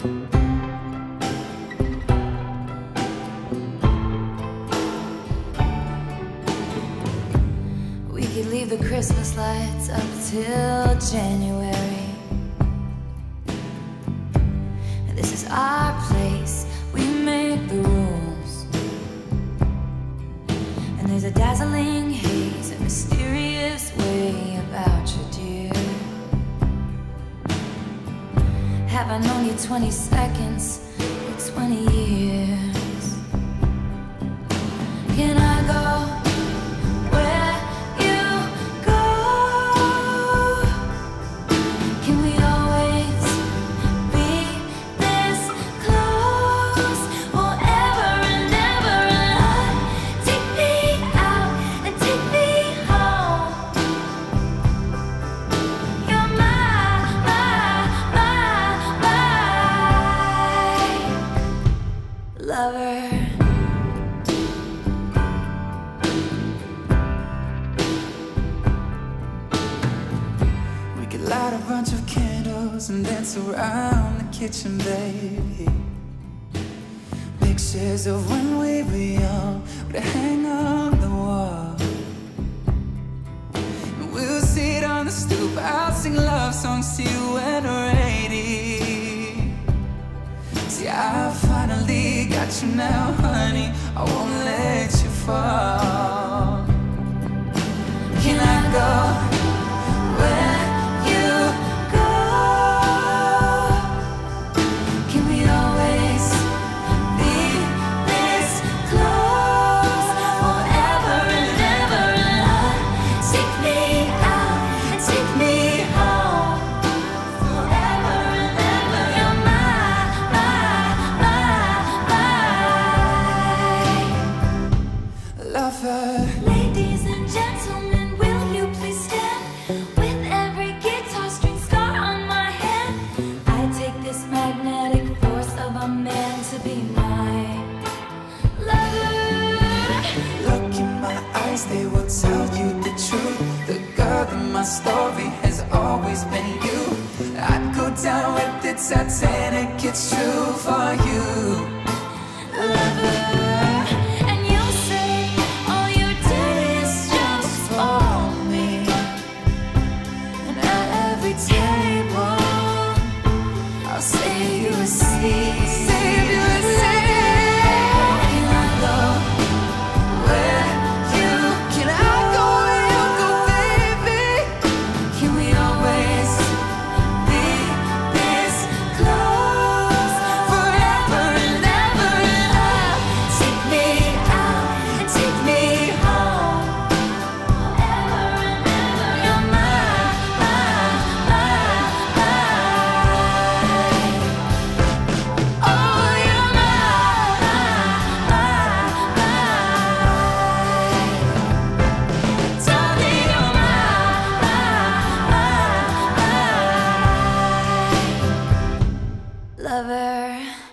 We could leave the Christmas lights up till January. This is our place, we make the rules. And there's a dazzling haze, a mysterious way about you, dear. Have I known you 20 seconds or 20 years? Candles and dance around the kitchen, baby. Pictures of when we were young would hang on the wall. And we'll sit on the stoop, I'll sing love songs to you when we're 80. See, I finally got you now, honey. I won't let you fall. My story has always been you. I'd go down with the Titanic, it's true for you. Lover.